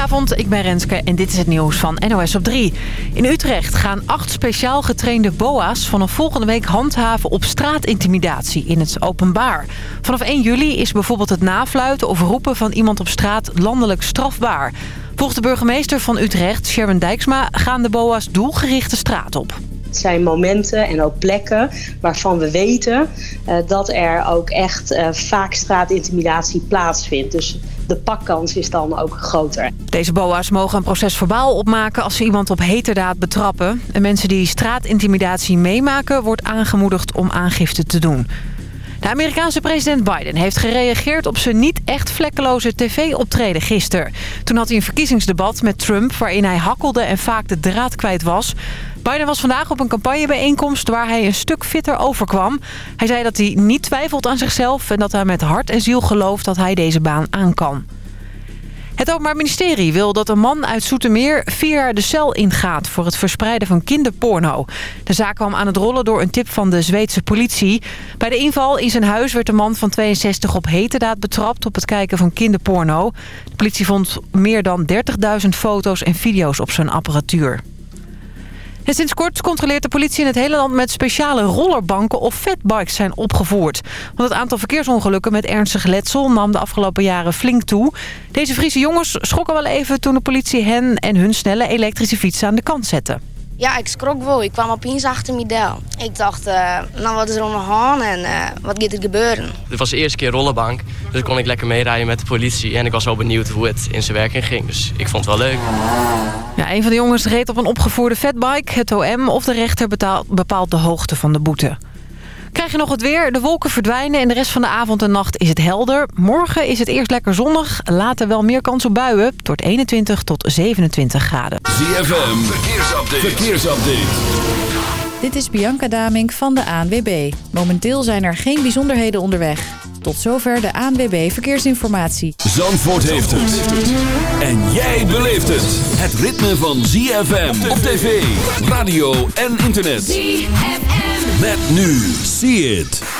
Goedenavond, ik ben Renske en dit is het nieuws van NOS op 3. In Utrecht gaan acht speciaal getrainde boa's vanaf volgende week handhaven op straatintimidatie in het openbaar. Vanaf 1 juli is bijvoorbeeld het nafluiten of roepen van iemand op straat landelijk strafbaar. Volgens de burgemeester van Utrecht, Sharon Dijksma, gaan de boa's doelgericht de straat op. Het zijn momenten en ook plekken waarvan we weten uh, dat er ook echt uh, vaak straatintimidatie plaatsvindt. Dus de pakkans is dan ook groter. Deze boa's mogen een proces verbaal opmaken als ze iemand op heterdaad betrappen. En mensen die straatintimidatie meemaken wordt aangemoedigd om aangifte te doen. De Amerikaanse president Biden heeft gereageerd op zijn niet echt vlekkeloze tv-optreden gisteren. Toen had hij een verkiezingsdebat met Trump waarin hij hakkelde en vaak de draad kwijt was. Biden was vandaag op een campagnebijeenkomst waar hij een stuk fitter overkwam. Hij zei dat hij niet twijfelt aan zichzelf en dat hij met hart en ziel gelooft dat hij deze baan aan kan. Het Openbaar Ministerie wil dat een man uit Soetermeer vier jaar de cel ingaat voor het verspreiden van kinderporno. De zaak kwam aan het rollen door een tip van de Zweedse politie. Bij de inval in zijn huis werd de man van 62 op heterdaad betrapt op het kijken van kinderporno. De politie vond meer dan 30.000 foto's en video's op zijn apparatuur. Sinds kort controleert de politie in het hele land met speciale rollerbanken of fatbikes zijn opgevoerd. Want het aantal verkeersongelukken met ernstig letsel nam de afgelopen jaren flink toe. Deze Friese jongens schrokken wel even toen de politie hen en hun snelle elektrische fietsen aan de kant zette. Ja, ik schrok wel. Ik kwam opeens achter mijn del. Ik dacht, uh, nou wat is er om de hand en uh, wat gaat er gebeuren? Dit was de eerste keer rollenbank, dus kon ik lekker meerijden met de politie. En ik was wel benieuwd hoe het in zijn werking ging, dus ik vond het wel leuk. Ja, een van de jongens reed op een opgevoerde fatbike. Het OM of de rechter betaalt, bepaalt de hoogte van de boete. Krijg je nog het weer. De wolken verdwijnen en de rest van de avond en nacht is het helder. Morgen is het eerst lekker zonnig. Later wel meer kans op buien. Tot 21 tot 27 graden. ZFM, verkeersupdate. verkeersupdate. Dit is Bianca Damink van de ANWB. Momenteel zijn er geen bijzonderheden onderweg. Tot zover de ANWB Verkeersinformatie. Zandvoort heeft het. En jij beleeft het. Het ritme van ZFM op tv, radio en internet. ZFM. Met nu. See it.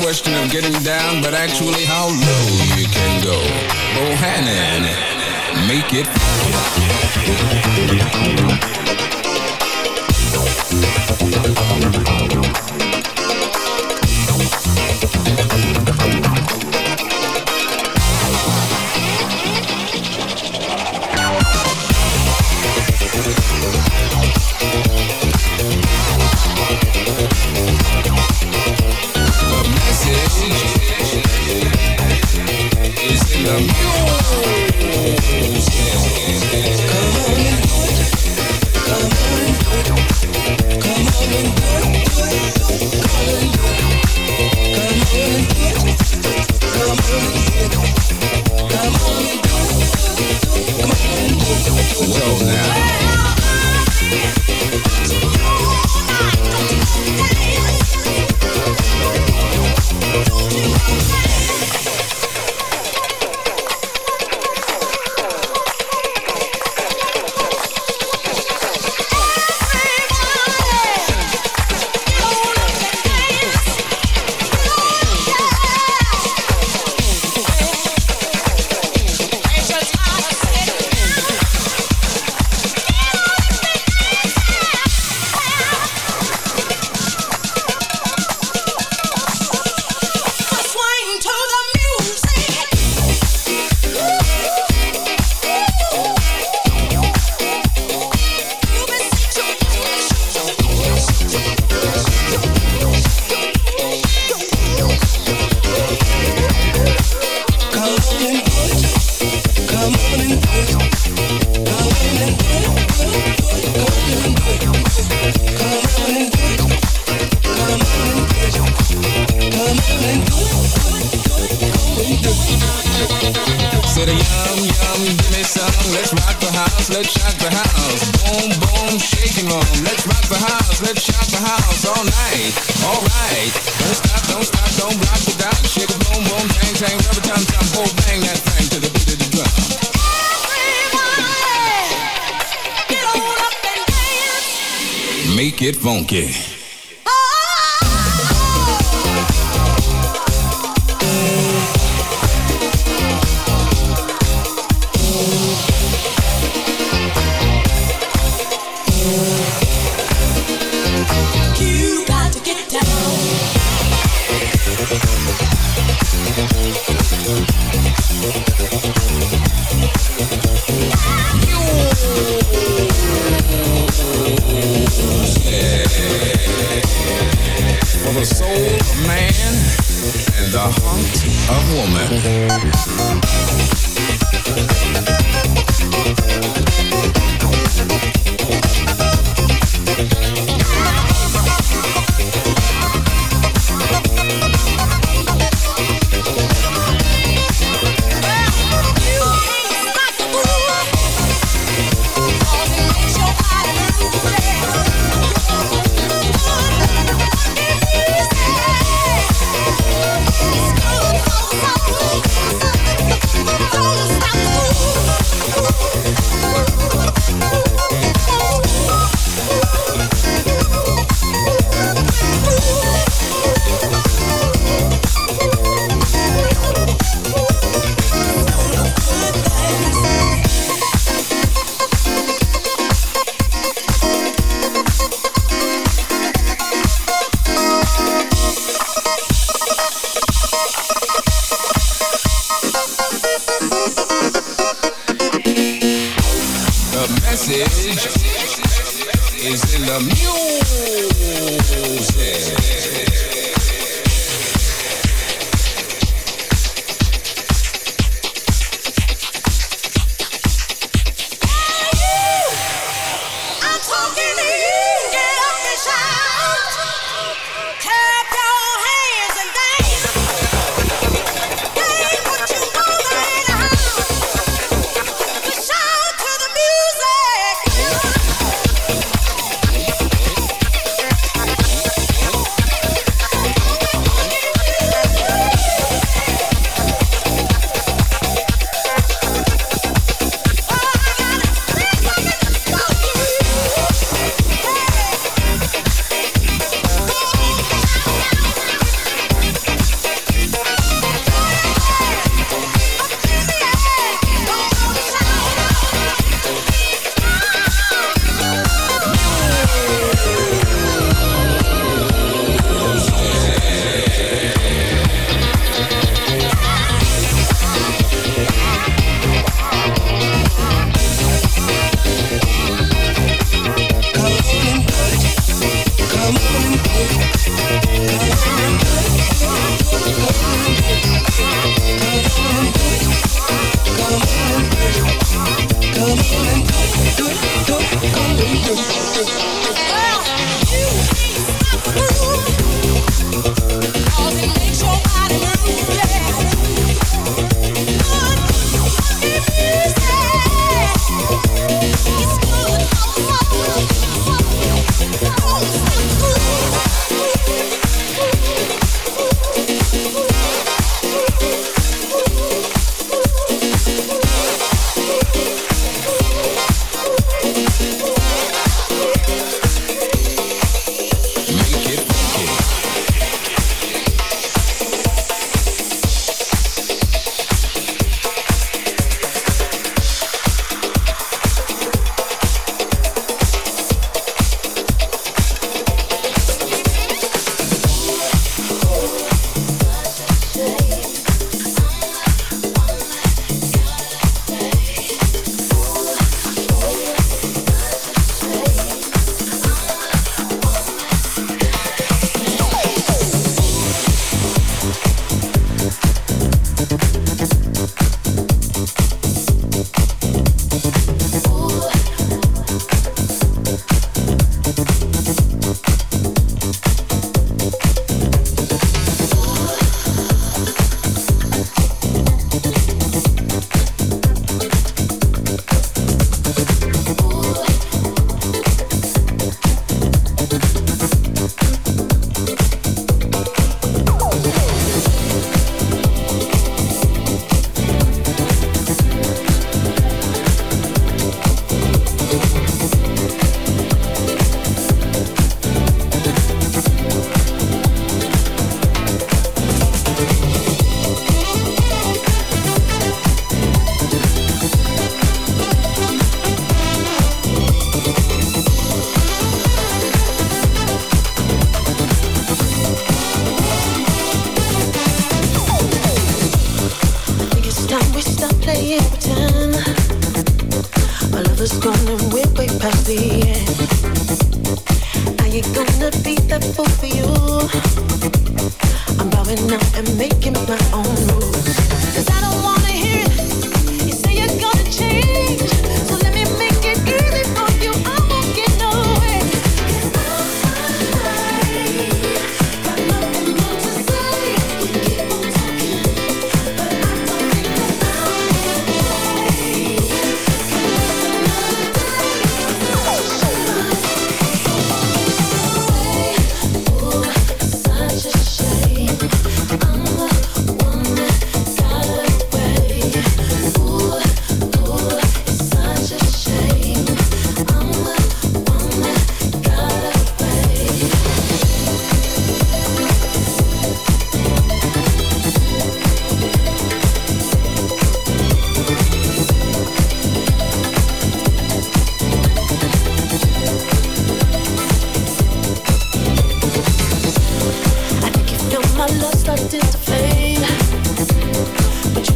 question of getting down, but actually how low you can go. Bohannon, make it.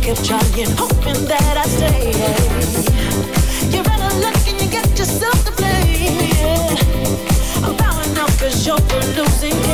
kept trying, hoping that I'd stay. You ran out of luck and you got yourself to blame. Yeah. I'm bowing out cause you're losing.